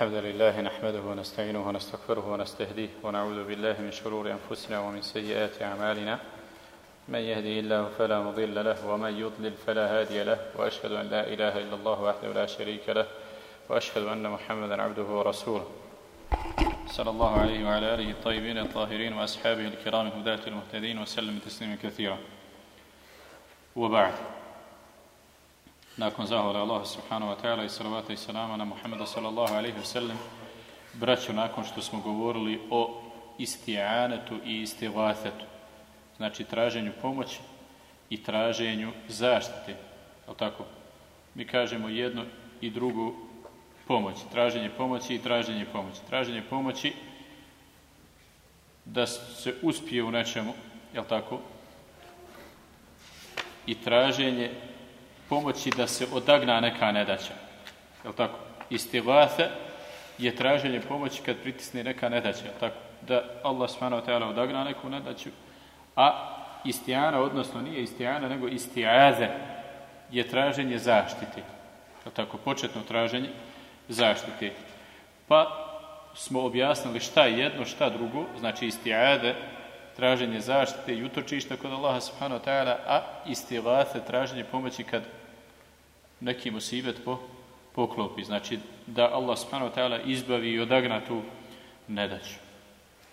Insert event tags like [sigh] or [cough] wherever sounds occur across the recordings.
الحمد لله نحمده ونستعينه ونستغفره ونستهديه ونعوذ بالله من شرور أنفسنا ومن سيئات أعمالنا. من يهده الله فلا مضل له ومن يضلل فلا هادي له وأشهد أن لا إله إلا الله وحده لا شريك له وأشهد أن محمدا عبده ورسوله. صلى الله عليه وعلى آله الطيبين الطاهرين وأصحابه الكرام الهداة المهتدين وسلم تسليما كثيرا. وبعد. Nakon zahvala Allah subhanahu wa ta'ala i salavata i salama na Muhammeda sallallahu alaihi wa sallam braću nakon što smo govorili o isti'anetu i istivathetu znači traženju pomoći i traženju zaštite je tako? mi kažemo jedno i drugu pomoć traženje pomoći i traženje pomoći traženje pomoći da se uspije u nečemu je tako? i traženje pomoći da se odagna neka nedaća. Jel tako? Istigathe je traženje pomoći kad pritisne neka nedaća. Jel tako? Da Allah wa odagna neku nedaću. A istijana, odnosno nije istijana, nego istijaze je traženje zaštite. Jel tako? Početno traženje zaštite. Pa smo objasnili šta je jedno, šta drugo. Znači istijade traženje zaštite i utočišta kod Allaha subhanahu wa ta'ala, a istighathe traženje pomoći kad neki musibet po, poklopi. Znači da Allah subhanahu wa ta'ala izbavi i odagna tu nedaću.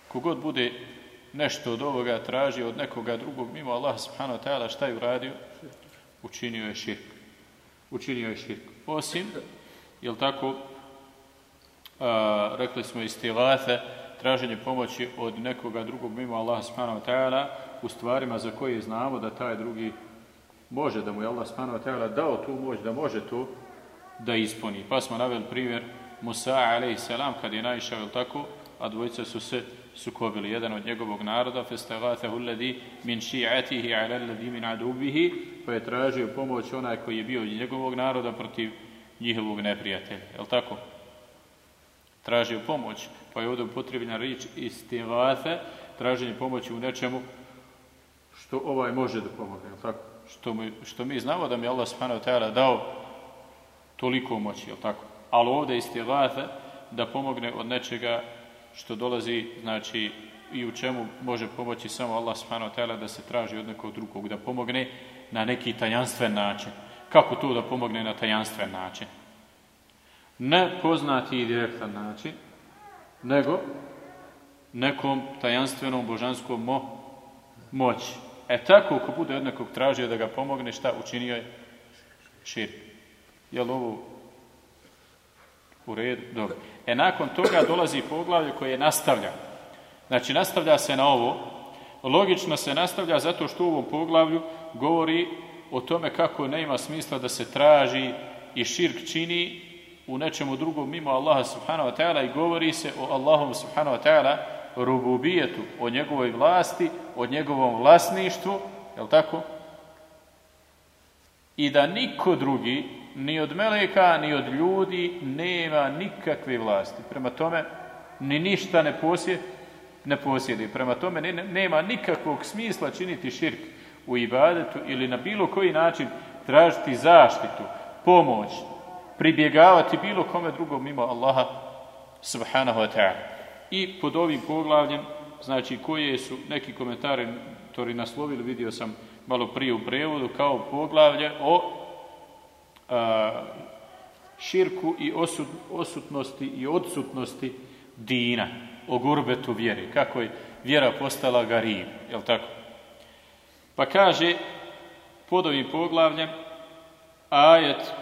Kogod bude nešto od ovoga traži od nekoga drugog mimo Allah subhanahu wa ta'ala šta je uradio? Učinio je širk. Učinio je širk. Osim, jel tako, a, rekli smo istilate, traženje pomoći od nekoga drugog mimo Allah subhanahu wa ta'ala u stvarima za koje znamo da taj drugi može da mu je Allah subhanahu wa ta'ala dao tu moć da može to da ispuni. Pa smo naveli primjer Musa a.s. kad je naišao, ili tako, a dvojica su se sukobili. Jedan od njegovog naroda, festagatehu alladi min ši'atihi ala alladi min adubihi, pa je tražio pomoć onaj koji je bio njegovog naroda protiv njihovog neprijatelja. Je tako? Tražio pomoć, pa je ovdje upotrebljena riječ istigate, traženje pomoći u nečemu što ovaj može da pomogne, je tako? što mi, što mi znamo da mi Allah subhanahu ta'ala dao toliko moći, jel tako? Ali ovdje istighathe da pomogne od nečega što dolazi, znači, i u čemu može pomoći samo Allah subhanahu ta'ala da se traži od nekog drugog, da pomogne na neki tajanstven način. Kako to da pomogne na tajanstven način? Ne poznati i direktan način, nego nekom tajanstvenom božanskom mo moći. E tako, ako bude od nekog tražio da ga pomogne, šta učinio je? Širk. Je li ovo u redu? Dobro. E nakon toga dolazi poglavlje koje nastavlja. Znači, nastavlja se na ovo. Logično se nastavlja zato što u ovom poglavlju govori o tome kako ne ima smisla da se traži i širk čini u nečemu drugom mimo Allaha subhanahu wa ta'ala i govori se o Allahom subhanahu wa ta'ala rububijetu, o njegovoj vlasti, o njegovom vlasništvu, je tako? I da niko drugi, ni od meleka, ni od ljudi, nema nikakve vlasti. Prema tome, ni ništa ne posjedi, ne posjedi. Prema tome, ne, nema nikakvog smisla činiti širk u ibadetu ili na bilo koji način tražiti zaštitu, pomoć, pribjegavati bilo kome drugom mimo Allaha subhanahu wa ta'ala. I pod ovim poglavljem, znači koje su neki komentari tori naslovili, vidio sam malo prije u prevodu, kao poglavlje o a, širku i osut, osutnosti i odsutnosti dina, o gurbetu vjeri, kako je vjera postala garib, jel tako? Pa kaže pod ovim poglavljem ajet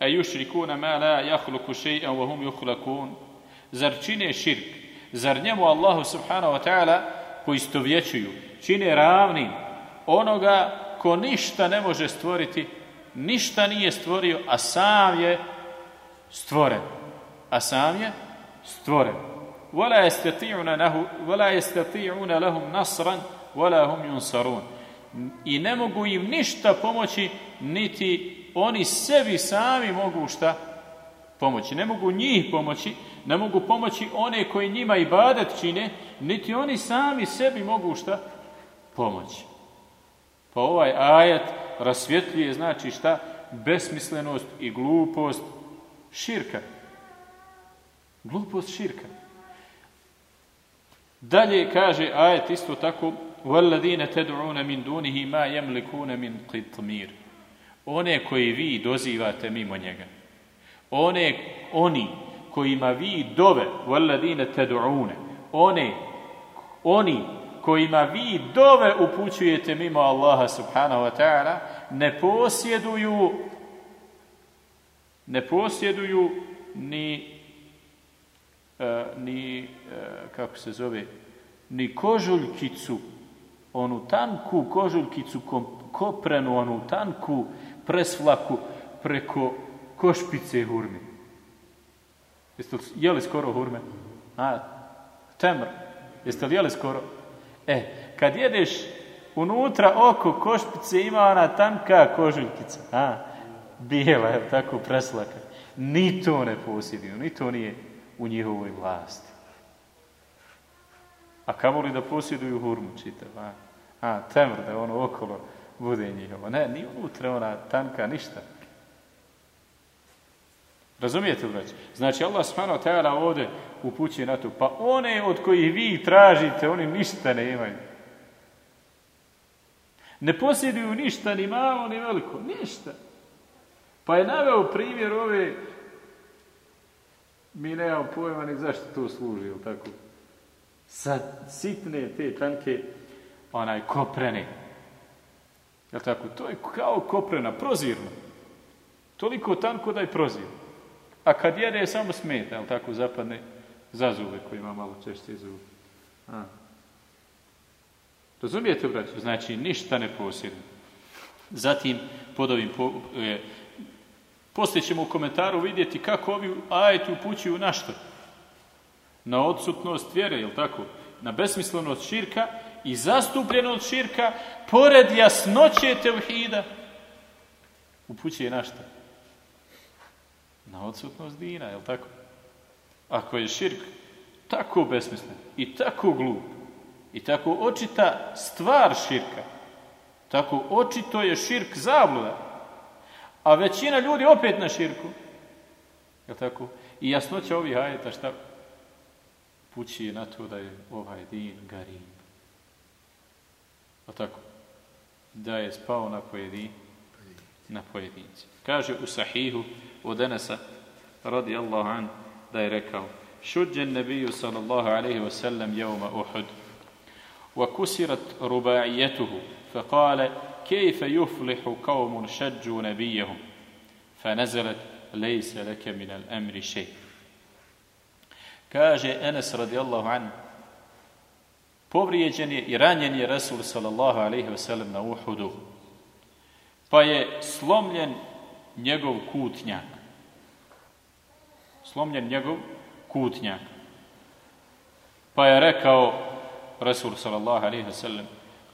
E yušrikuna ma la jahluku shay'an wa hum juhlakun. Zar čine širk? Zar njemu Allahu subhanahu wa ta'ala poistovjećuju? Čine ravnim onoga ko ništa ne može stvoriti, ništa nije stvorio, a sam je stvoren. A sam je stvoren. Wala yastati'una lahu wala yastati'una lahum nasran wala hum yunsarun. I ne mogu im ništa pomoći niti oni sebi sami mogu šta pomoći ne mogu njih pomoći ne mogu pomoći one koji njima i badet čine, niti oni sami sebi mogu šta pomoći. Pa ovaj ajet rasvjetljuje znači šta? Besmislenost i glupost širka. Glupost širka. Dalje kaže ajet isto tako وَالَّذِينَ تَدْعُونَ مِنْ دُونِهِ مَا يَمْلِكُونَ مِنْ قِطْمِيرِ One koji vi dozivate mimo njega. One, oni kojima vi dove وَالَّذِينَ تَدْعُونَ One, oni kojima vi dove upućujete mimo Allaha subhanahu wa ta'ala ne posjeduju ne posjeduju ni e, ni e, kako se zove ni kožuljkicu onu tanku kožuljkicu koprenu onu tanku presvlaku preko košpice hurme jeste li jeli skoro hurme? a, temr jeste li jeli skoro? e, kad jedeš unutra oko košpice ima ona tanka kožuljkica a, bijela je tako preslaka ni to ne posjeduju ni to nije u njihovoj vlasti. A li da posjeduju hurmu čitav, a? A, temr da ono okolo bude njihovo. Ne, ni unutra ona tanka, ništa. Razumijete, brać? Znači, Allah subhanahu ta'ala ovdje upućuje na to. Pa one od kojih vi tražite, oni ništa ne imaju. Ne posjeduju ništa, ni malo, ni veliko. Ništa. Pa je naveo primjer ove mi nemamo pojma ni zašto to služi, ili tako? Sa sitne te tanke, onaj koprene. Jel tako? To je kao koprena, prozirno. Toliko tanko da je prozirno. A kad jede, samo smeta, jel tako, zapadne za zube, koji ima malo češće zube. A. Razumijete, braću? Znači, ništa ne posjedno. Zatim, pod ovim po, e, poslije ćemo u komentaru vidjeti kako ovi ajeti upućuju na što? Na odsutnost vjere, jel tako? Na besmislenost širka i zastupljenost širka pored jasnoće tevhida upućuje na što? Na odsutnost dina, jel tako? Ako je širk tako besmislen i tako glup i tako očita stvar širka, tako očito je širk zabluda, a većina ljudi opet na širku. Je tako? I jasnoća ovih ajeta šta pući na to da je ovaj din garib. Je tako? Da je spao na pojedin, na pojedinci. Kaže u sahihu od Enesa radi Allah an da je rekao šuđen nebiju sallallahu alaihi wa sallam jevma Uhud وكسرت رباعيته فقال كيف يفلح قوم شجوا نبيهم فنزلت ليس لك من الأمر شيء Kaže Enes radijallahu an povrijeđen je i ranjen je Rasul sallallahu alaihi ve sellem na Uhudu. Pa je slomljen njegov kutnjak. Slomljen njegov kutnjak. Pa je rekao Rasul sallallahu alaihi ve sellem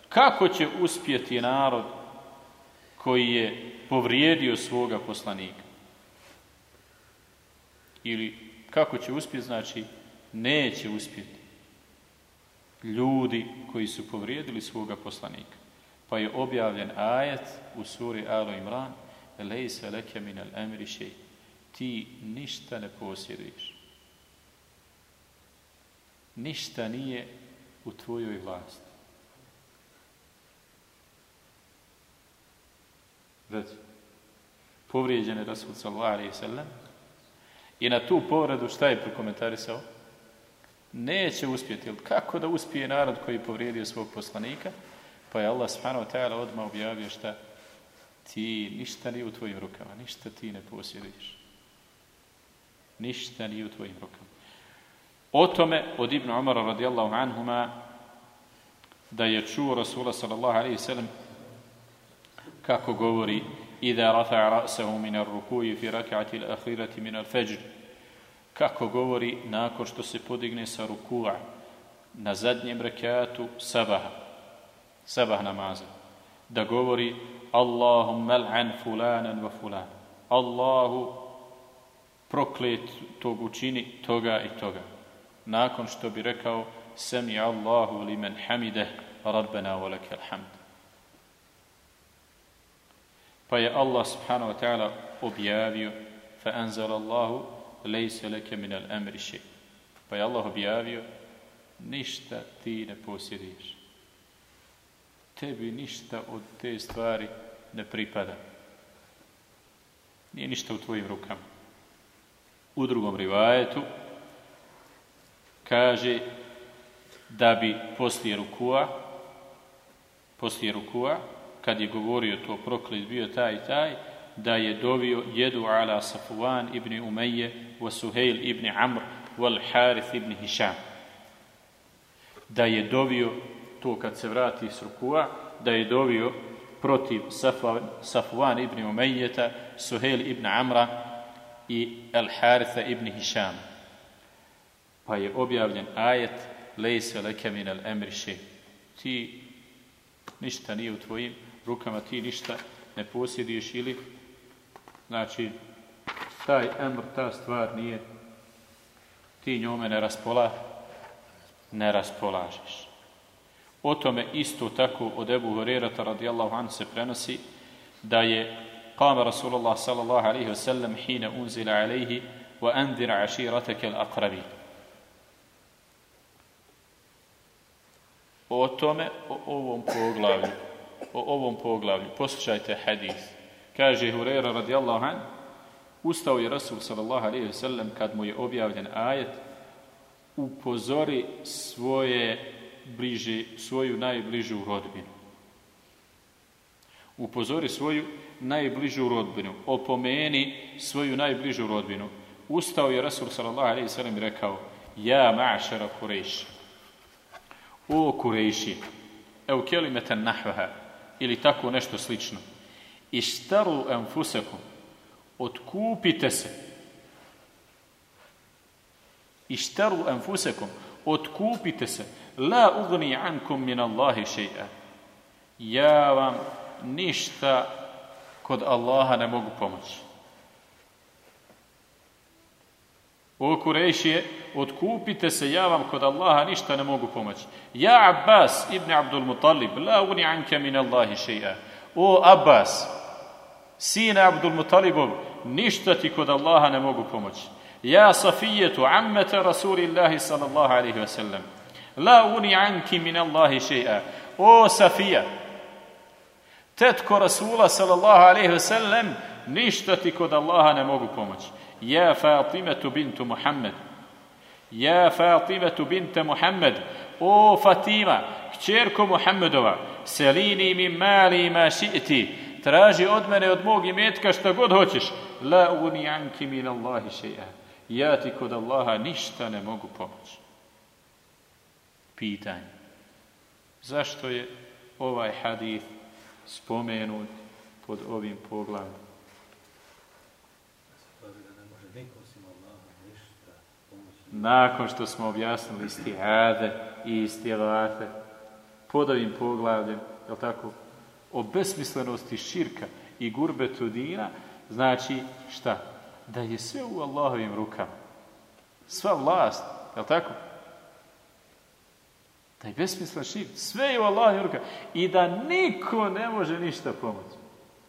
kako će uspjeti narod koji je povrijedio svoga poslanika? Ili kako će uspjeti, znači neće uspjeti ljudi koji su povrijedili svoga poslanika. Pa je objavljen ajet u suri Alo Imran Lejse leke minel emri šej. Ti ništa ne posjeduješ. Ništa nije u tvojoj vlasti. Reci. Povrijeđen je Rasul sallallahu alaihi sallam. I na tu povredu šta je prokomentarisao? Neće uspjeti. Kako da uspije narod koji je povrijedio svog poslanika? Pa je Allah subhanahu wa ta'ala odmah objavio šta ti ništa nije u tvojim rukama, ništa ti ne posjeduješ. Ništa nije u tvojim rukama. O tome od Ibn Umara radijallahu anhuma da je čuo Rasula sallallahu alaihi sallam kako govori Ida rafa'a ra'sahu min ar-ruku'i fi rak'ati al-akhirati min kako govori nakon što se podigne sa ruku'a na zadnjem rekatu sabaha sabah namaza da govori Allahumma al'an fulanan wa fulan. Allahu proklet tog učini toga i toga. Nakon što bi rekao sami Allahu liman hamide rabbana wa lakal hamd. Pa je Allah subhanahu wa ta'ala objavio fa anzala Allahu lejse leke minel emriši. Pa je Allah objavio, ništa ti ne posjediš. Tebi ništa od te stvari ne pripada. Nije ništa u tvojim rukama. U drugom rivajetu kaže da bi poslije rukua poslije rukua kad je govorio to proklet bio taj i taj da je dovio jedu ala Safuan ibn Umeje wa Suhejl ibn Amr wal Harith ibn Hišam da je dovio to kad se vrati s rukua da je dovio protiv Safuan ibn Umejeta Suhejl ibn Amra i Al Haritha ibn Hišam pa je objavljen ajet lejse leke minel emriše ti ništa nije u tvojim rukama, ti ništa ne posjediš ili znači taj emr, ta stvar nije ti njome ne raspola ne raspolažeš. O tome isto tako od Ebu Hurerata radijallahu anhu se prenosi da je قام رسول الله صلى الله عليه وسلم حين أنزل عليه وأنذر عشيرتك الأقربين o tome, o ovom poglavlju. O ovom poglavlju. Poslušajte hadis. Kaže Hurera radijallahu an, ustao je Rasul sallallahu alaihi wa sallam kad mu je objavljen ajet, upozori svoje bliže, svoju najbližu rodbinu. Upozori svoju najbližu rodbinu. Opomeni svoju najbližu rodbinu. Ustao je Rasul sallallahu alaihi wa sallam i rekao, ja ma'šara Kurejša o Kurejši, evo kelimeten nahvaha, ili tako nešto slično, ištaru enfusekom, otkupite se, ištaru enfusekom, otkupite se, la ugni ankum min Allahi še'a, ja vam ništa kod Allaha ne mogu pomoći. O Kurejšije, otkupite se, ja vam kod Allaha ništa ne mogu pomoći. Ja Abbas ibn Abdul Muttalib, la uni anke min Allahi še'a. O Abbas, sine Abdul Muttalibov, ništa ti kod Allaha ne mogu pomoći. Ja Safijetu, ammete Rasulillahi sallallahu alaihi wa sallam, la uni anki min Allahi še'a. O Safija, tetko Rasula sallallahu alaihi wa sallam, ništa ti kod Allaha ne mogu pomoći. Ja Fatimetu bintu Muhammed, Ja Fatimetu binte Muhammed, o Fatima, kćerko Muhammedova, selini mi mali ma ši'ti, traži od mene, od mog imetka šta god hoćeš, la uni anki min Allahi še'a. Ja ti kod Allaha ništa ne mogu pomoći. Pitanje. Zašto je ovaj hadith spomenut pod ovim poglavljom? nakon što smo objasnili istihade i istirate pod ovim poglavljem, je tako, o besmislenosti širka i gurbetu dina, znači šta? Da je sve u Allahovim rukama. Sva vlast, je tako? Da je besmislen širk, sve je u Allahovim rukama. I da niko ne može ništa pomoći.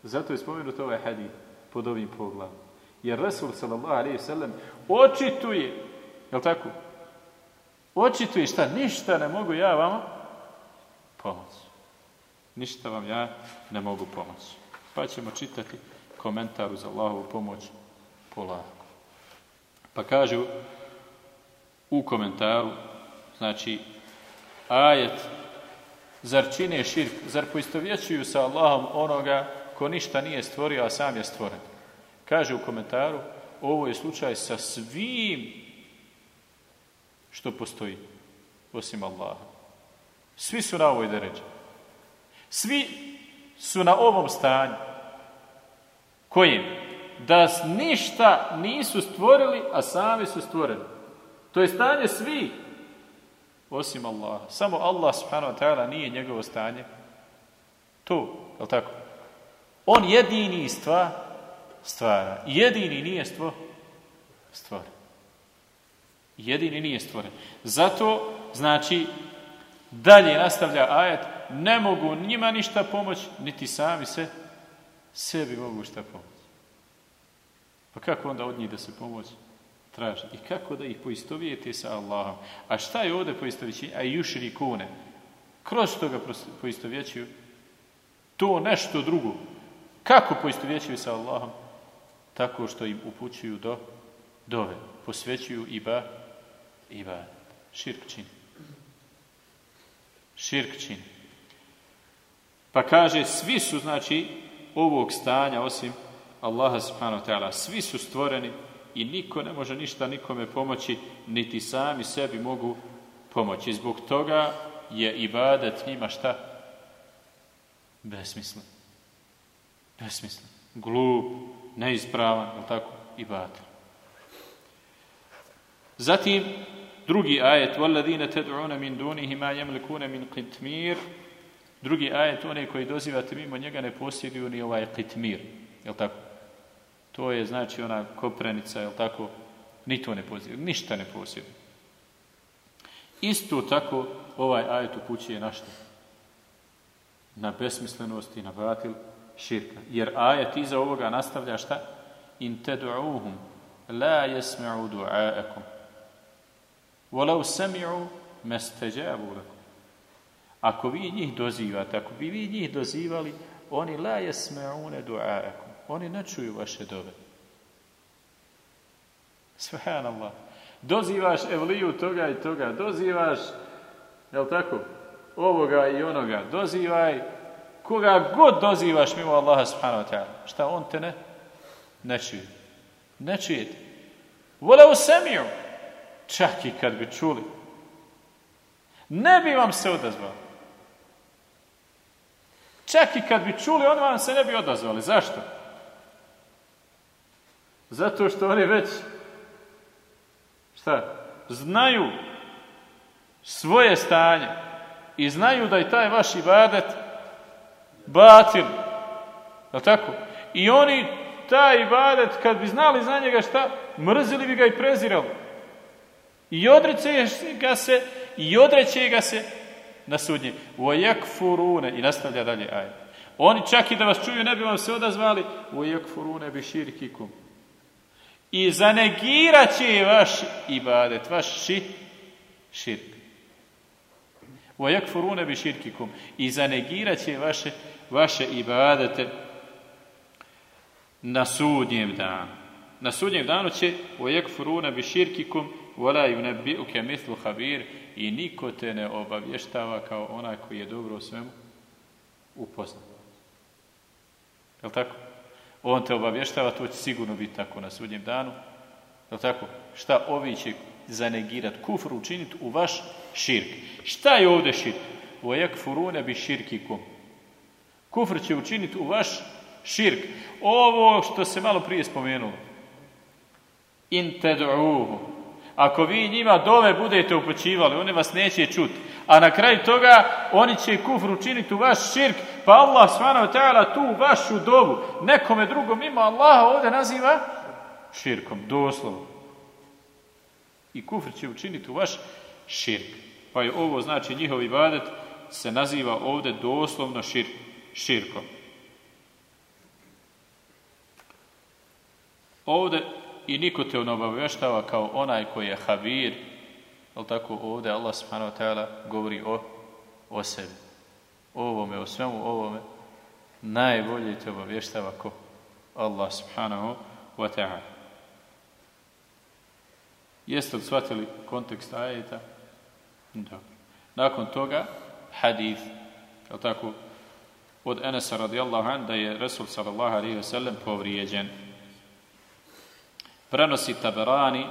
Zato je spomenut ovaj hadith pod ovim poglavljem. Jer Rasul sallallahu alaihi sallam očituje Jel tako? Očito je šta? Ništa ne mogu ja vama pomoći. Ništa vam ja ne mogu pomoći. Pa ćemo čitati komentar uz Allahovu pomoć polako. Pa kažu u komentaru, znači, ajet, zar čine širk, zar poistovjećuju sa Allahom onoga ko ništa nije stvorio, a sam je stvoren. Kaže u komentaru, ovo je slučaj sa svim što postoji osim Allaha. Svi su na ovoj deređi. Svi su na ovom stanju. Kojim? Da ništa nisu stvorili, a sami su stvoreni. To je stanje svi osim Allaha. Samo Allah subhanahu wa ta'ala nije njegovo stanje. To, je tako? On jedini stva stvara. Jedini nije stvo stvara. Jedini nije stvoren. Zato, znači, dalje nastavlja ajet, ne mogu njima ništa pomoći, niti sami se sebi mogu šta pomoći. Pa kako onda od njih da se pomoći? traži. I kako da ih poistovijete sa Allahom. A šta je ovdje poistovjećenje? A jušri kune. Kroz što ga poistovjećuju? To nešto drugo. Kako poistovjećuju sa Allahom? Tako što im upućuju do dove. Posvećuju iba, iba. Širk čini. Pa kaže, svi su, znači, ovog stanja, osim Allaha subhanahu wa ta'ala, svi su stvoreni i niko ne može ništa nikome pomoći, niti sami sebi mogu pomoći. Zbog toga je ibadet njima šta? Besmislen. Besmislen. Glup, neispravan, je tako? Ibadet. Zatim, drugi ajet, وَالَّذِينَ تَدْعُونَ مِنْ دُونِهِ مَا يَمْلِكُونَ مِنْ قِتْمِيرِ Drugi ajet, one koji dozivate mimo njega ne posjeduju ni ovaj kitmir. Jel tako? To je znači ona koprenica, jel tako? Ni to ne posjeduje, ništa ne posjeduje. Isto tako ovaj ajet upućuje na što? Na besmislenost i na batil širka. Jer ajet iza ovoga nastavlja šta? In tedu'uhum la jesme'u du'a'akum. Walau sami'u mesteđavu lakum. Ako vi njih dozivate, ako bi vi njih dozivali, oni la jesme'une du'a'akum. Oni ne čuju vaše dove. Subhanallah. Dozivaš evliju toga i toga, dozivaš, jel tako, ovoga i onoga, dozivaj, koga god dozivaš mimo Allaha subhanahu wa ta'ala. Šta on te ne? Ne čuje. Ne čujete. Vole u semiju. Čak i kad bi čuli. Ne bi vam se odazvao. Čak i kad bi čuli, oni vam se ne bi odazvali. Zašto? Zato što oni već šta? Znaju svoje stanje i znaju da je taj vaš ibadet batil. Je tako? I oni taj ibadet, kad bi znali za njega šta, mrzili bi ga i prezirali. I odreće ga se, i odreće ga se na furune I nastavlja dalje aj. Oni čak i da vas čuju ne bi vam se odazvali. furune bi širkikum. I zanegirat će vaš ibadet, vaš ši, širk. furune bi širkikum. I zanegirat će vaše, vaše ibadete na sudnjem danu. Na sudnjem danu će furune bi širkikum Vola uke mislu habir i niko te ne obavještava kao onaj koji je dobro u svemu upoznat. Je tako? On te obavještava, to će sigurno biti tako na sudnjem danu. Je tako? Šta ovi će zanegirati, kufru učiniti u vaš širk. Šta je ovdje širk? Vojak furune bi širkikum. Kufr će učiniti u vaš širk. Ovo što se malo prije spomenulo. In ako vi njima dove budete upućivali, oni vas neće čuti. A na kraju toga oni će kufr učiniti u vaš širk, pa Allah ta'ala tu vašu dovu nekome drugom ima Allaha ovdje naziva širkom, doslovno. I kufr će učiniti u vaš širk. Pa je ovo znači njihov ibadet se naziva ovdje doslovno širk, širkom. Ovdje i niko te ne obavještava kao onaj koji je habir, ali tako ovdje Allah subhanahu wa ta'ala govori o, o sebi. O ovome, o svemu ovome, najbolje te obavještava ko Allah subhanahu wa ta'ala. Jeste li shvatili kontekst ajeta? Dobro. Nakon toga, hadith, je tako, od Enesa radijallahu an, da je Resul sallallahu alaihi wa sallam povrijeđen. Prenosi Taberani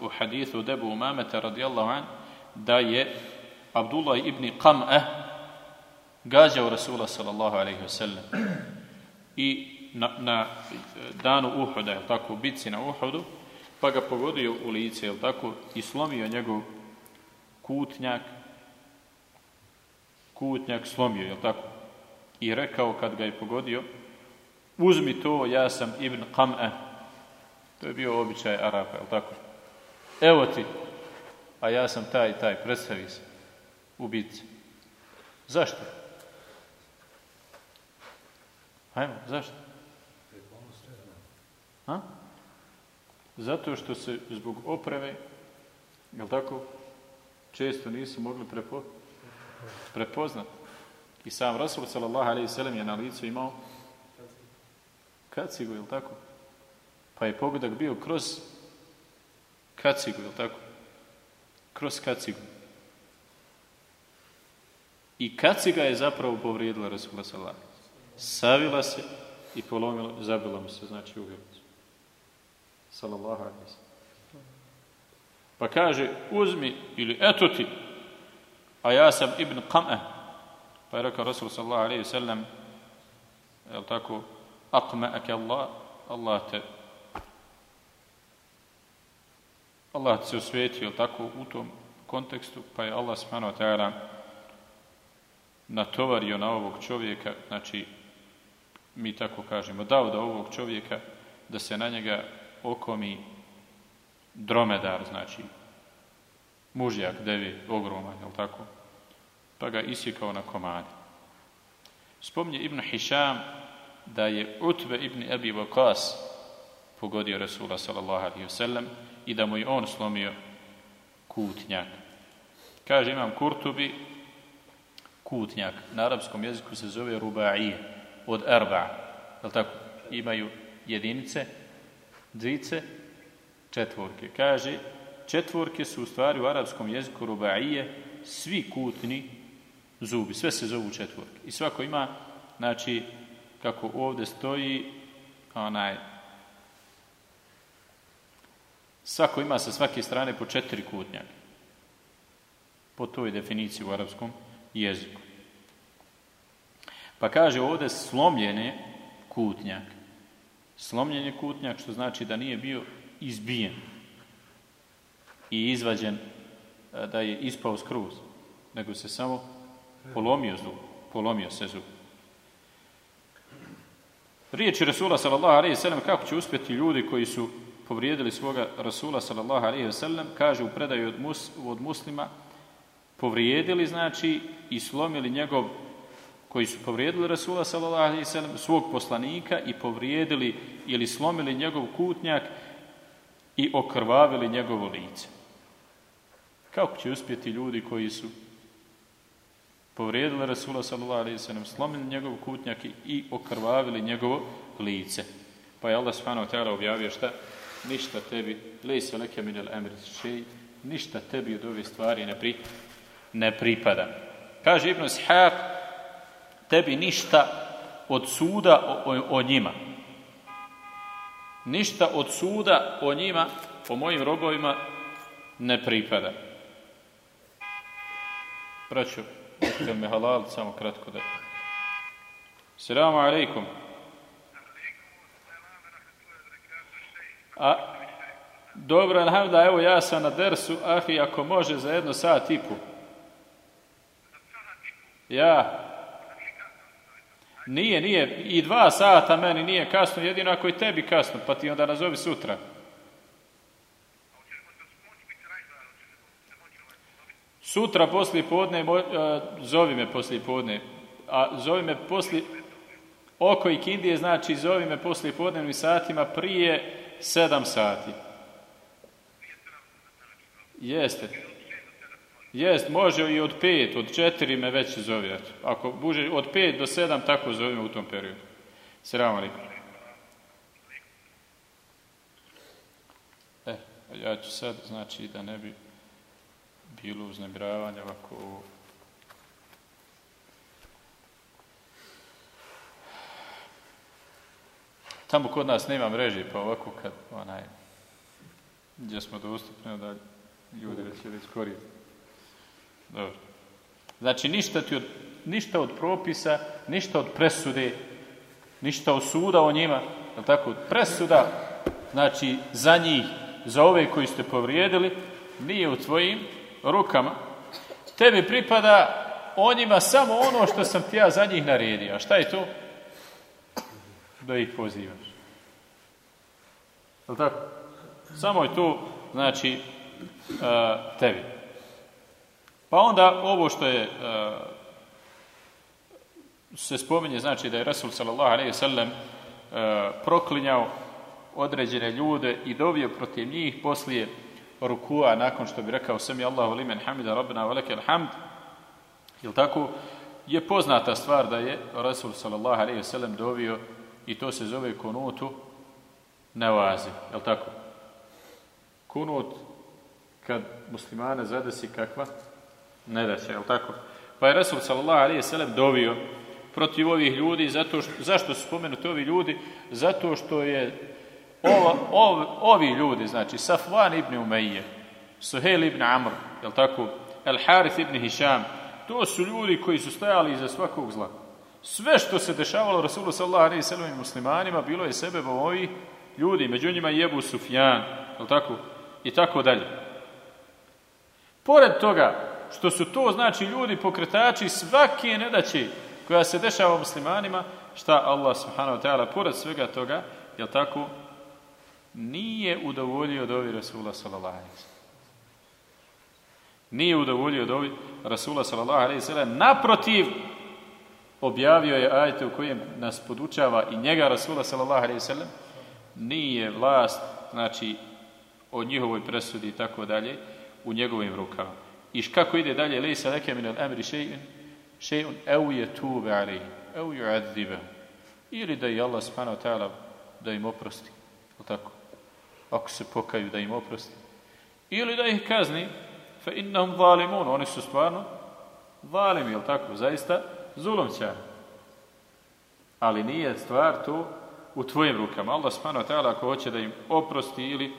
u hadithu debu umamete radijallahu an da je Abdullah ibn Qam'ah gađao Rasula sallallahu alaihi wasallam. I na, na danu Uhuda, je tako, u bitci na Uhudu, pa ga pogodio u lice, je tako, i slomio njegov kutnjak, kutnjak slomio, je tako, i rekao kad ga je pogodio, uzmi to, ja sam Ibn Qam'ah, to je bio običaj Arapa, je tako? Evo ti, a ja sam taj i taj, predstavi se, ubici. Zašto? Ajmo, zašto? A? Zato što se zbog opreme, jel tako, često nisu mogli prepo, prepoznati. I sam Rasul sallallahu alaihi sallam je na licu imao kacigu, jel tako? Pa je pogodak bio kroz kacigu, jel tako? Kroz kacigu. I kaciga je zapravo povrijedila Rasulullah sallallahu Savila se i polomila, zabila mu se, znači uvjelicu. Sallallahu alaihi Pa kaže, uzmi ili eto ti, a ja sam Ibn Qam'e. Pa je rekao Rasul sallallahu alaihi sallam, jel tako, aqma'ake Allah, Allah te Allah se osvetio tako u tom kontekstu, pa je Allah wa ta'ala natovario na ovog čovjeka, znači mi tako kažemo, dao da ovog čovjeka da se na njega okomi dromedar, znači mužjak, devi, ogroman, jel tako? Pa ga isjekao na komade. Spomnje Ibn Hišam da je Utbe ibn Abi Waqas pogodio Rasula sallallahu alaihi wasallam i da mu je on slomio kutnjak. Kaže imam Kurtubi, kutnjak. Na arapskom jeziku se zove rubaije, od erba. Je tako? Imaju jedinice, dvice, četvorke. Kaže, četvorke su u stvari u arapskom jeziku rubaije svi kutni zubi. Sve se zovu četvorke. I svako ima, znači, kako ovdje stoji, onaj, svako ima sa svake strane po četiri kutnjaka. Po toj definiciji u arapskom jeziku. Pa kaže ovdje slomljene kutnjak. Slomljen kutnjak, što znači da nije bio izbijen i izvađen da je ispao skroz, nego se samo polomio zub, polomio se zub. Riječi Rasula sallallahu alaihi sallam kako će uspjeti ljudi koji su povrijedili svoga Rasula sallallahu alaihi sallam kaže u predaju od, mus, od muslima povrijedili znači i slomili njegov koji su povrijedili Rasula sallallahu alaihi sallam svog poslanika i povrijedili ili slomili njegov kutnjak i okrvavili njegovo lice. Kako će uspjeti ljudi koji su povrijedili Rasula sallallahu alaihi sallam, slomili njegov kutnjak i okrvavili njegovo lice. Pa je Allah ta'ala objavio šta? Ništa tebi, lejse leke minel emrit šej, ništa tebi od ove stvari ne, pri, ne pripada. Kaže Ibn Ishaq, tebi ništa od suda o, o, o njima. Ništa od suda o njima, o mojim robovima, ne pripada. Braćo, me halal, samo kratko da... Selamu alaikum. A, dobro, alhamdulillah, evo ja sam na dersu, ahi, ako može za jedno sat i po. Ja. Nije, nije, i dva sata meni nije kasno, jedino ako je tebi kasno, pa ti onda nazovi sutra. Sutra poslije podne, zovi me poslije podne, a zovi me poslije, oko i kindije znači zovi me poslije podnevnim satima prije sedam sati. Jeste. Jest, može i od pet, od četiri me već zove. Ako buže od pet do sedam, tako zovemo u tom periodu. Sram alaikum. E, ja ću sad, znači, da ne bi bilo uznemiravanje ovako Tamo kod nas nema mreže, pa ovako kad onaj, gdje smo dostupni, da ljudi već koriste. Dobro. Znači, ništa, ti od, ništa od propisa, ništa od presude, ništa od suda o njima, je tako? Presuda, znači, za njih, za ove koji ste povrijedili, nije u tvojim rukama, tebi pripada o njima samo ono što sam ti ja za njih naredio. A šta je to? Da ih pozivaš. Je tako? Samo je to, znači, uh, tebi. Pa onda ovo što je uh, se spominje, znači da je Rasul sallallahu alaihi sallam uh, proklinjao određene ljude i dovio protiv njih poslije rukua nakon što bi rekao sami Allahu limen hamida velike hamd jel tako je poznata stvar da je Rasul sallallahu alejhi ve sellem dovio i to se zove kunutu nevazi jel tako? Kunut kad muslimane zadesi kakva nedaća jel tako? Pa je Rasul sallallahu alejhi ve sellem dovio protiv ovih ljudi zato što, zašto su spomenuti ovi ljudi? Zato što je ova, ov, ovi ljudi, znači Safvan ibn Umeije, Suhel ibn Amr, je tako, El Harith ibn Hišam, to su ljudi koji su stajali iza svakog zla. Sve što se dešavalo Rasulu sallallahu alaihi sallam i muslimanima bilo je sebe ovih ljudi, među njima Jebu Sufjan, je tako, i tako dalje. Pored toga, što su to znači ljudi pokretači svake nedaće koja se dešava muslimanima, šta Allah subhanahu wa ta'ala pored svega toga, je tako, nije udovoljio dovi Rasula sallallahu alaihi. Nije udovoljio dovi Rasula sallallahu alaihi sallam. Naprotiv, objavio je ajte u kojem nas podučava i njega Rasula sallallahu alaihi sallam. Nije vlast, znači, o njihovoj presudi i tako dalje, u njegovim rukama. I kako ide dalje, lejsa neke min al-amri še'in, še'un ev je tube alaihi, ev ju'adzibe. Ili da je Allah subhanahu ta'ala da im oprosti. Tako ako se pokaju da im oprosti. Ili da ih kazni, fa innahum zalimun, oni su stvarno zalimi, jel tako, zaista zulomćari. Ali nije stvar to u tvojim rukama. Allah wa ta'ala ako hoće da im oprosti ili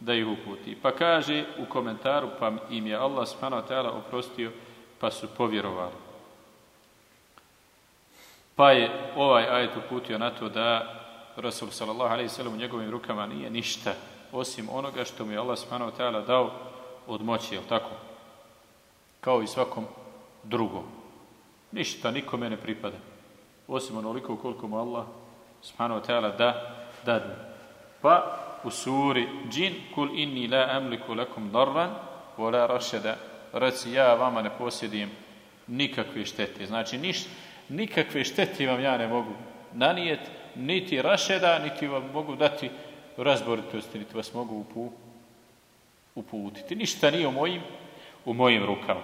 da ih uputi. Pa kaže u komentaru, pa im je Allah wa ta'ala oprostio, pa su povjerovali. Pa je ovaj ajet uputio na to da Rasul sallallahu alejhi ve sellem u njegovim rukama nije ništa osim onoga što mu je Allah subhanahu ta'ala dao od moći, je tako? Kao i svakom drugom. Ništa nikome ne pripada. Osim onoliko koliko mu Allah subhanahu wa ta'ala da dadne. Pa u suri džin kul inni la amliku lakum darran wa la rashada reci ja vama ne posjedim nikakve štete. Znači niš, nikakve štete vam ja ne mogu nanijeti niti rašeda, niti vam mogu dati razboritosti, niti vas mogu upu, uputiti. Ništa nije u mojim, u mojim rukama.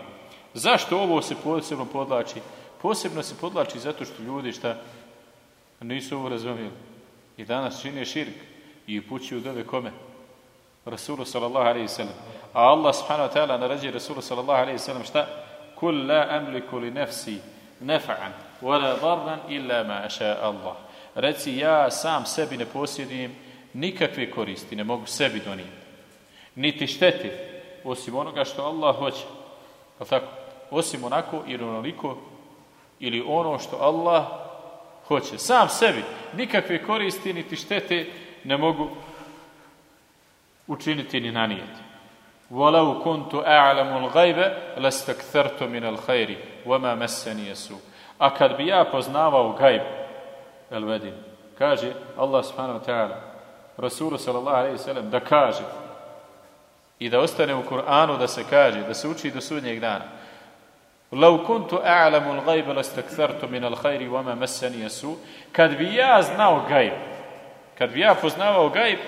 Zašto ovo se posebno podlači? Posebno se podlači zato što ljudi šta nisu ovo razumijeli. I danas čine širk i upućuju dove kome? Rasulu sallallahu alaihi sallam. A Allah subhanahu wa ta'ala narađe Rasulu sallallahu alaihi sallam šta? Kul la amliku li nefsi nefa'an wala darran illa ma aša Allah reci ja sam sebi ne posjedim nikakve koristi, ne mogu sebi donijeti. Niti šteti, osim onoga što Allah hoće. Pa tako? Osim onako ili onoliko ili ono što Allah hoće. Sam sebi nikakve koristi niti štete ne mogu učiniti ni nanijeti. وَلَوْ كُنْتُ أَعْلَمُ الْغَيْبَ لَسْتَكْثَرْتُ مِنَ الْخَيْرِ وَمَا مَسَّنِيَ سُوء A kad bi ja poznavao gajb, el vedin. Kaže Allah subhanahu wa ta'ala Rasulu sallallahu alaihi sallam da kaže i da ostane u Kur'anu da se kaže, da se uči do sudnjeg dana. Lau kuntu a'lamu al-ghaiba lastakthartu min al-khairi wa ma massani. Kad bi ja znao gajb, kad bi ja poznavao gajb,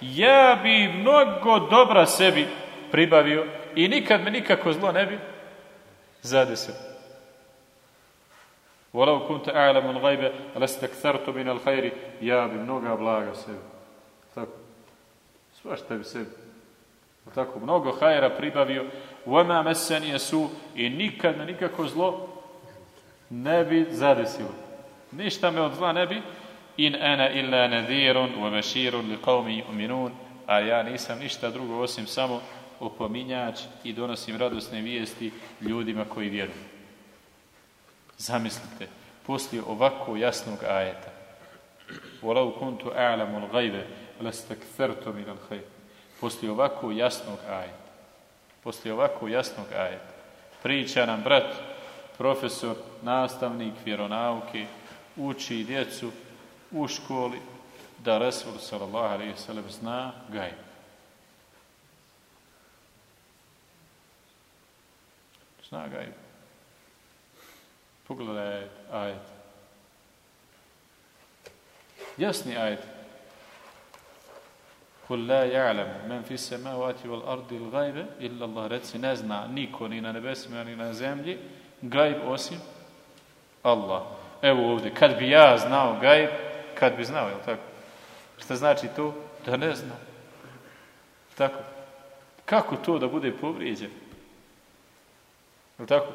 ja bi mnogo dobra sebi pribavio i nikad me nikako zlo ne bi zadesilo. Walau kunta a'lamu al-ghaiba lastakthartu min al-khairi, ja bi mnoga blaga sebi. Tako. Svašta bi sebi. Tako, mnogo hajera pribavio. Wama masani su i nikad na nikako zlo ne bi zadesilo. Ništa me od zla ne bi. In ana illa nadhirun wa bashirun liqaumin yu'minun. A ja nisam ništa drugo osim samo opominjač i donosim radosne vijesti ljudima koji vjeruju. Zamislite, poslije ovako jasnog ajeta. Walau kuntu a'lamu al-ghaiba lastakthartu min al-khair. Poslije ovako jasnog ajeta. Poslije ovako jasnog ajeta. Priča nam brat, profesor, nastavnik vjeronauke, uči djecu u školi da Rasul sallallahu alejhi ve sellem zna gajb. Zna gajb. Pogledaj ajet. Jasni ajet. Kul la ja'lam men fi samavati wal ardi il gajbe illa Allah reci ne zna niko ni na nebesima ni na zemlji gajb osim Allah. Evo ovdje, kad bi ja znao gajb, kad bi znao, je tako? Šta znači to? Da ne zna. Tako. Kako to da bude povrijeđen? Je tako?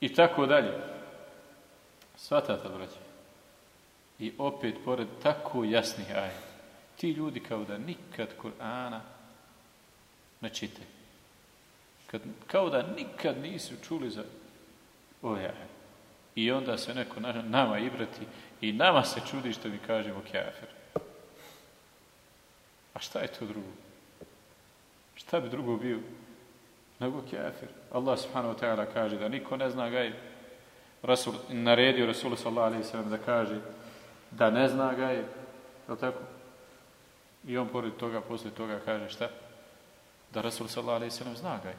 I tako dalje. Svatate, braće. I opet, pored tako jasnih ajeta, ti ljudi kao da nikad Kur'ana ne čite. Kad, kao da nikad nisu čuli za ajet. I onda se neko na, nama ibrati i nama se čudi što mi kažemo kjafir. A šta je to drugo? Šta bi drugo bio? Nego kjafir. Allah subhanahu wa ta'ala kaže da niko ne zna gajb. Rasul, naredio Rasul sallallahu alaihi sallam da kaže da ne zna gajb. Je tako? I on pored toga, posle toga kaže šta? Da Rasul sallallahu alaihi sallam zna gajb.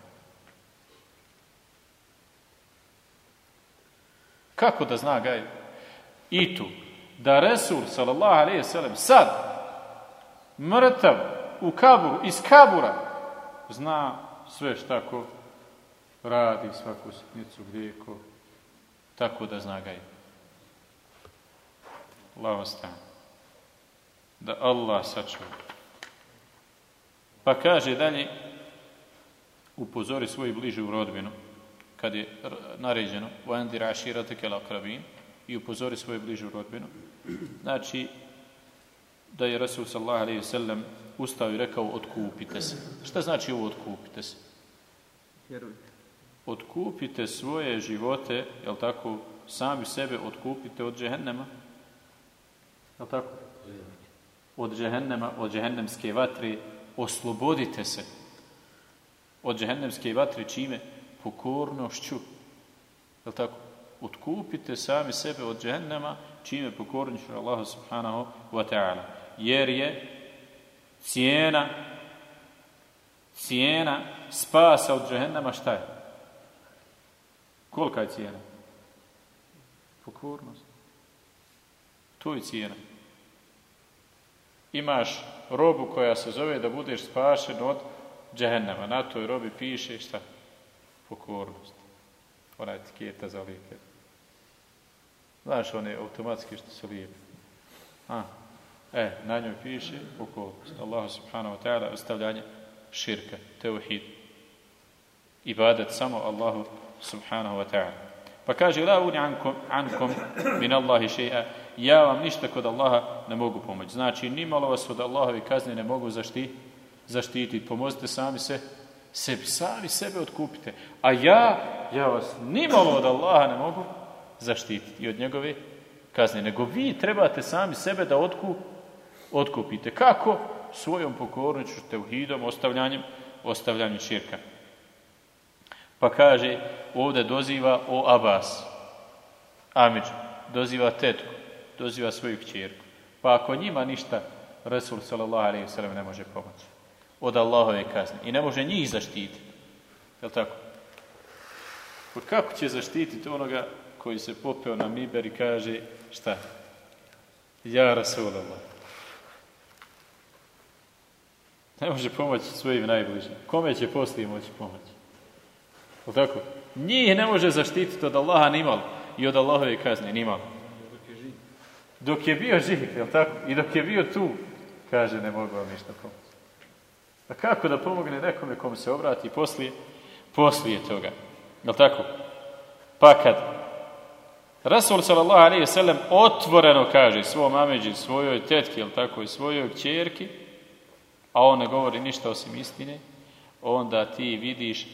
Kako da zna gajb? I tu. Da Rasul sallallahu alaihi sallam sad mrtav u kaburu, iz kabura zna sve šta ko radi, svaku sitnicu, gdje ko, tako da zna ga. Lava stan da Allah sačuva. Pa kaže dalje, upozori svoju bližu rodbinu, kad je naređeno, vojandi raširate i upozori svoju bližu rodbinu. Znači, da je Rasul sallallahu alaihi sallam ustao i rekao otkupite se. Šta znači ovo otkupite se? Otkupite svoje živote, jel tako, sami sebe otkupite od džehennema. Jel tako? Od džehennema, od džehennemske vatre, oslobodite se. Od džehennemske vatre čime? Pokornošću. Jel tako? Otkupite sami sebe od džehennema, čime pokornošću Allahu subhanahu wa ta'ala. Jer je cijena cijena spasa od džehennema šta je? Kolika je cijena? Pokornost. To je cijena. Imaš robu koja se zove da budeš spašen od džehennema. Na toj robi piše šta? Pokornost. Ona etiketa za lijepe. Znaš one automatski što su lijepe. A, E, na njoj piše pokornost. Allah subhanahu wa ta'ala ostavljanje širka, teuhid. Ibadet samo Allahu subhanahu wa ta'ala. Pa kaže, la uni ankom, ankom min Allahi še'a, ja vam ništa kod Allaha ne mogu pomoći. Znači, nimalo vas od Allahovi kazne ne mogu zašti, zaštititi. Pomozite sami se, sebi, sami sebe otkupite. A ja, ja vas nimalo od Allaha ne mogu zaštititi od njegove kazne. Nego vi trebate sami sebe da otkupite otkupite. Kako? Svojom pokornoću, teuhidom, ostavljanjem, ostavljanjem širka. Pa kaže, ovdje doziva o Abbas, Amidž, doziva tetku, doziva svoju kćerku. Pa ako njima ništa, Resul sallallahu ne može pomoći. Od Allahove kazne. I ne može njih zaštititi. Je li tako? Pa kako će zaštititi onoga koji se popeo na miber i kaže šta? Ja Rasulallah. Ne može pomoći svojim najbližim. Kome će poslije moći pomoći? O tako? Njih ne može zaštititi od Allaha nimalo i od Allahove kazne nimalo. Dok je bio živ, je tako? I dok je bio tu, kaže, ne mogu vam ništa pomoći. A kako da pomogne nekome kom se obrati poslije? Poslije toga. Je tako? Pa kad Rasul sallallahu alaihi sallam otvoreno kaže svom ameđi, svojoj tetki, je tako, i svojoj kćerki, a on ne govori ništa osim istine, onda ti vidiš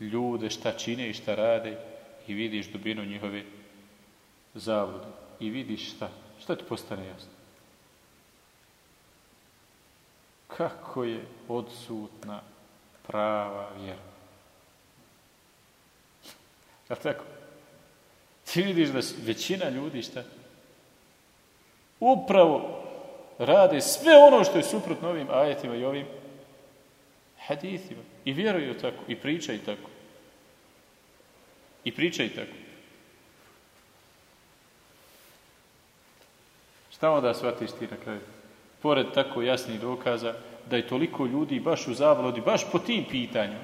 ljude šta čine i šta rade i vidiš dubinu njihove zavode. I vidiš šta? Šta ti postane jasno? Kako je odsutna prava vjera? [laughs] Je tako? Ti vidiš da većina ljudi šta? Upravo rade sve ono što je suprotno ovim ajetima i ovim hadithima. I vjeruju tako, i pričaju tako. I pričaju tako. Šta onda shvatiš ti na kraju? pored tako jasnih dokaza, da je toliko ljudi baš u zablodi, baš po tim pitanjima,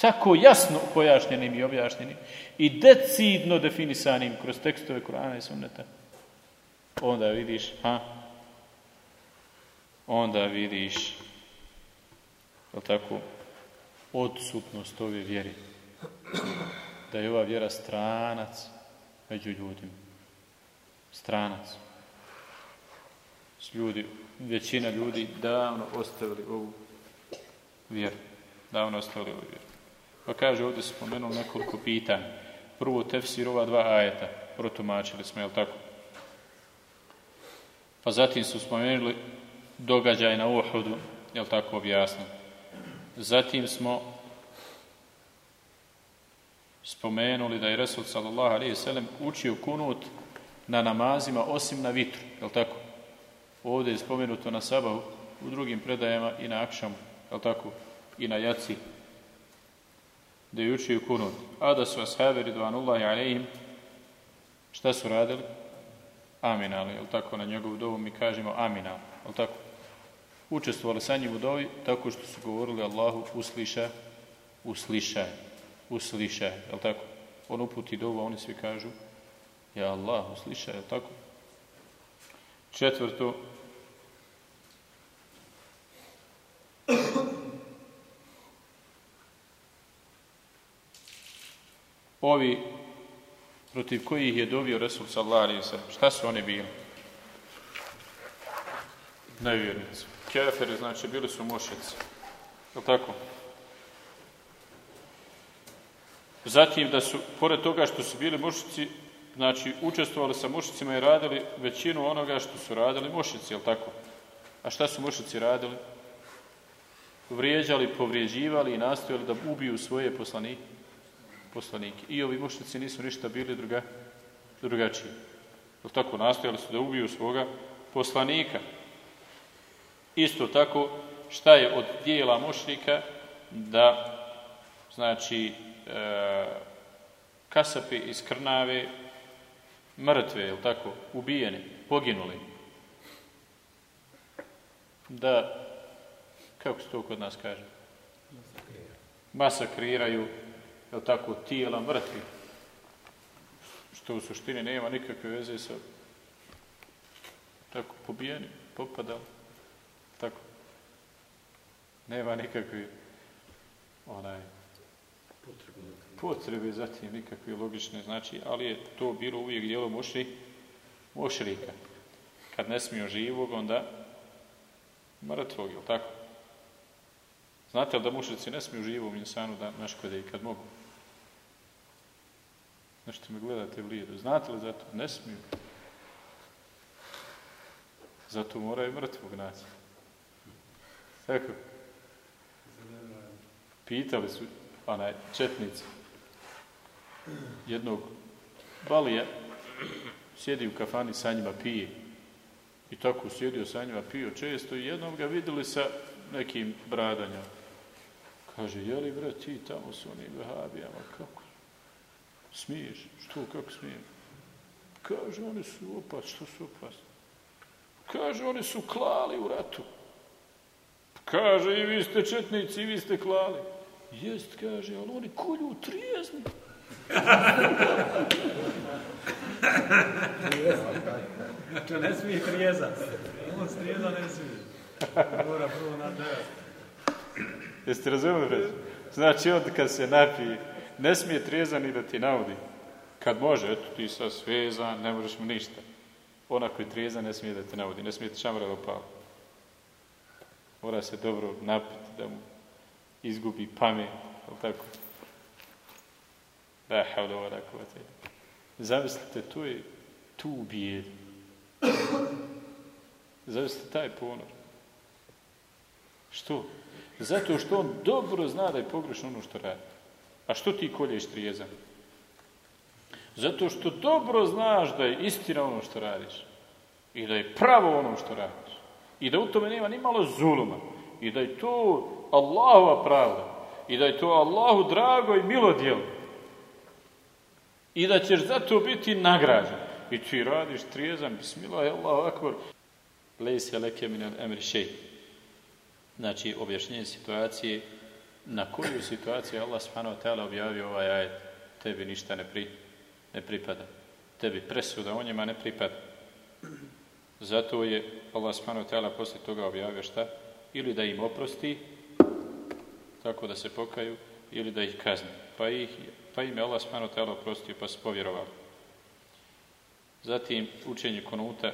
tako jasno pojašnjenim i objašnjenim i decidno definisanim kroz tekstove Kur'ana i Sunneta, onda vidiš, ha, onda vidiš, je tako, odsutnost ove vjeri. Da je ova vjera stranac među ljudima. Stranac. Ljudi, većina ljudi davno ostavili ovu vjeru. Davno ostavili ovu vjeru. Pa kaže, ovdje spomenuo nekoliko pitanja. Prvo, tefsir ova dva ajeta. Protumačili smo, jel tako? Pa zatim su spomenuli događaj na Uhudu, jel tako objasnili. Zatim smo spomenuli da je Resul sallallahu alaihi sallam učio kunut na namazima osim na vitru, je tako? Ovdje je spomenuto na sabahu, u drugim predajama i na akšamu, je tako? I na jaci, da je učio kunut. A da su ashabi ridvanullahi alaihim, šta su radili? Aminali, je tako? Na njegovu dovu mi kažemo aminal, je tako? učestvovali sa njim u dovi tako što su govorili Allahu usliša, uslišaj, uslišaj, je tako? On uputi dovu, oni svi kažu ja Allah, uslišaj, je tako? Četvrto, ovi protiv kojih je dovio Resul sallallahu šta su oni bili? Nevjernici keferi, znači bili su mušici. Je tako? Zatim da su, pored toga što su bili mušici, znači učestvovali sa mušicima i radili većinu onoga što su radili mušici, je tako? A šta su mušici radili? Vrijeđali, povrijeđivali i nastojali da ubiju svoje poslanike. poslanike. I ovi mušici nisu ništa bili druga, drugačiji. Je tako? Nastojali su da ubiju svoga poslanika. Isto tako, šta je od dijela mušrika da, znači, e, kasapi iz krnave mrtve, je tako, ubijeni, poginuli. Da, kako se to kod nas kaže? Masakriraju, je tako, tijela mrtvi. Što u suštini nema nikakve veze sa tako pobijeni, popadali. Tako. Nema nikakve onaj potrebe zatim nikakve logične znači, ali je to bilo uvijek dijelo mušri, mušrika. Kad ne smiju živog, onda mrtvog, je tako? Znate li da mušrici ne smiju živog insanu da naškode i kad mogu? Nešto me gledate blijedo. Znate li zato? Ne smiju. Zato moraju mrtvog naći. Tako. Pitali su onaj četnici jednog balija sjedi u kafani sa njima pije i tako sjedio sa njima pio često i jednom ga vidjeli sa nekim bradanjem. Kaže, je li bre ti tamo s onim vehabijama? Kako? Smiješ? Što? Kako smijem? Kaže, oni su opasni. Što su opasni? Kaže, oni su klali u ratu. Kaže, i vi ste četnici, i vi ste klali. Jest, kaže, ali oni kolju trijezni. Znači, ne smije trijezat. On strijeza ne smije. Mora prvo na Jeste razumili? Znači, on kad se napije, ne smije trijezan ni da ti naudi. Kad može, eto, ti sad svezan, ne možeš mu ništa. Ona koji trijezan ne smije da te navodi, ne smije ti šamra da upali. Mora se dobro napiti da mu izgubi pamet, ali tako? Da, kvate. Zamislite, to je tu bijed. Zamislite taj ponor. Što? Zato što on dobro zna da je pogrešno ono što radi. A što ti kolješ trijezan? Zato što dobro znaš da je istina ono što radiš. I da je pravo ono što radiš. I da u tome nema ni malo zuluma. I da je to Allahova pravda. I da je to Allahu drago i milo djelo. I da ćeš za to biti nagrađen. I ti radiš trijezan, bismillah, Allahu akbar. Lejse leke minel emri šej. Znači, objašnjenje situacije na koju situaciju Allah subhanahu wa ta'ala objavio ovaj ajet tebi ništa ne, pri, ne pripada. Tebi presuda o njima ne pripada. Zato je Allah subhanahu wa ta'ala poslije toga objavio šta? Ili da im oprosti, tako da se pokaju, ili da ih kazni. Pa, ih, pa im je Allah wa ta'ala oprostio pa su povjerovali. Zatim učenje konuta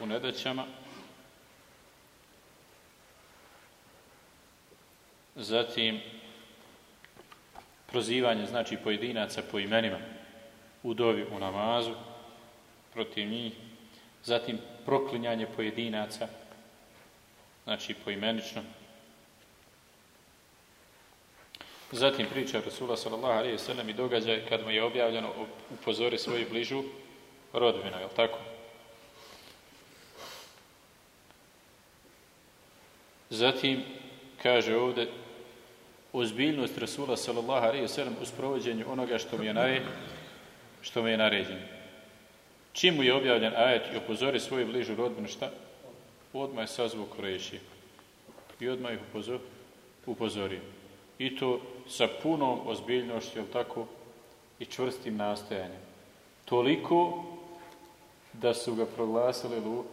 u nedaćama. Zatim prozivanje, znači pojedinaca po imenima u dovi u namazu protiv njih. Zatim proklinjanje pojedinaca, znači poimenično. Zatim priča Rasula sallallahu alaihi sallam i događaj kad mu je objavljeno upozori svoju bližu rodbinu, je tako? Zatim kaže ovdje ozbiljnost Rasula sallallahu alaihi sallam u sprovođenju onoga što mu je naređeno. Što mu je naređeno. Čim mu je objavljen ajet i opozori svoju bližu rodbinu, šta? Odmah je sazvuk reši. I odmah ih upozor, upozorio. I to sa punom ozbiljnošću, tako, i čvrstim nastojanjem. Toliko da su ga proglasili lu,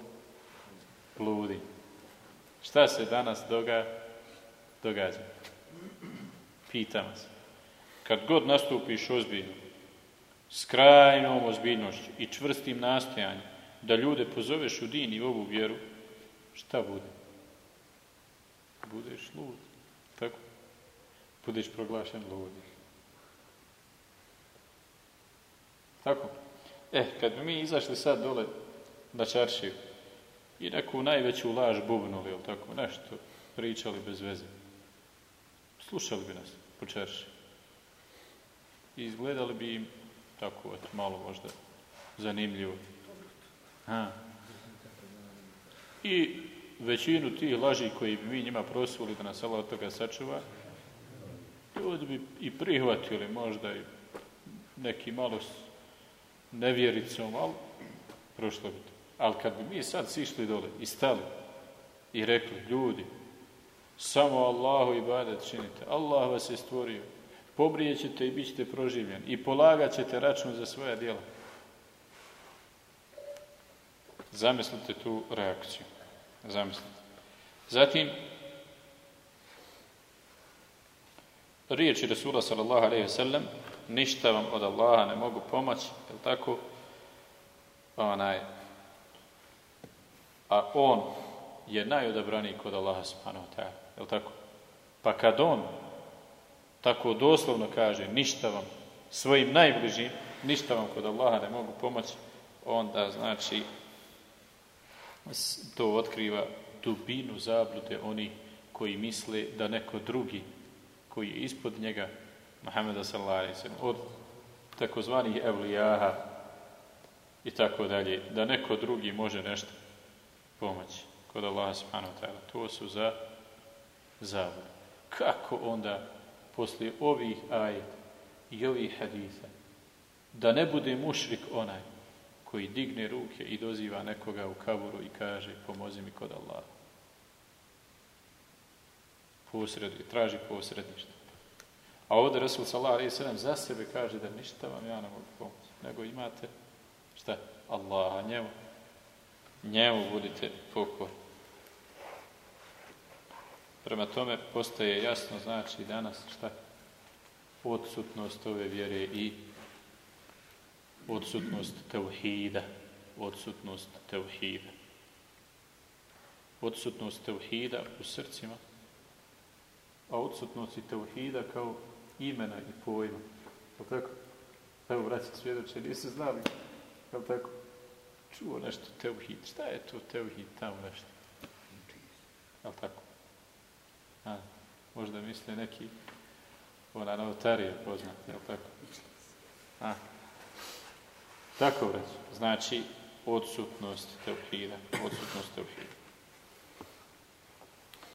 ludi. Šta se danas doga, događa? Pitam se. Kad god nastupiš ozbiljno, s krajnom ozbiljnošću i čvrstim nastojanjem da ljude pozoveš u din i ovu vjeru, šta bude? Budeš lud. Budeš proglašen ludi. Tako? E, kad bi mi izašli sad dole na čaršiju i neku najveću laž bubnuli, ili tako, nešto pričali bez veze, slušali bi nas po čaršiji. I izgledali bi im tako, eto, malo možda zanimljivo. Ha. I većinu tih laži koji bi mi njima prosuli da nas Allah od toga sačuva, ljudi bi i prihvatili možda i neki malo nevjericom, ali prošlo bi to. Ali kad bi mi sad sišli dole i stali i rekli, ljudi, samo Allahu i badet činite, Allah vas je stvorio, pobrijet ćete i bit ćete proživljeni i polagat ćete račun za svoja djela. Zamislite tu reakciju. Zamislite. Zatim, riječi Rasula sallallahu alaihi ve sellem, ništa vam od Allaha ne mogu pomoći, je li tako? Onaj, a on je najodabraniji kod Allaha subhanahu wa ta'ala, je li tako? Pa kad on tako doslovno kaže ništa vam svojim najbližim, ništa vam kod Allaha ne mogu pomoći, onda znači to otkriva dubinu zablude oni koji misle da neko drugi koji je ispod njega Muhammeda sallallahu od takozvanih evlijaha i tako dalje da neko drugi može nešto pomoći kod Allaha subhanahu wa ta'ala to su za zablude kako onda poslije ovih ajeta i ovih hadisa da ne bude mušrik onaj koji digne ruke i doziva nekoga u kaburu i kaže pomozi mi kod Allaha. Posreduje, traži posredništvo. A ovdje Rasul sallallahu alaihi sallam za sebe kaže da ništa vam ja ne mogu pomoći, nego imate šta? Allaha, njemu. Njemu budite pokorni. Prema tome postaje jasno znači danas šta? Odsutnost ove vjere i odsutnost teuhida. Odsutnost teuhida. Odsutnost teuhida u srcima, a odsutnost i teuhida kao imena i pojma. Je tako? Evo, braći svjedoče, nisu znali. Je tako? Čuo nešto teuhid. Šta je to teuhid tamo nešto? Je tako? A, možda misle neki ona novotarija poznata, je tako? A, tako reći. Znači, odsutnost teuhida. Odsutnost teuhida.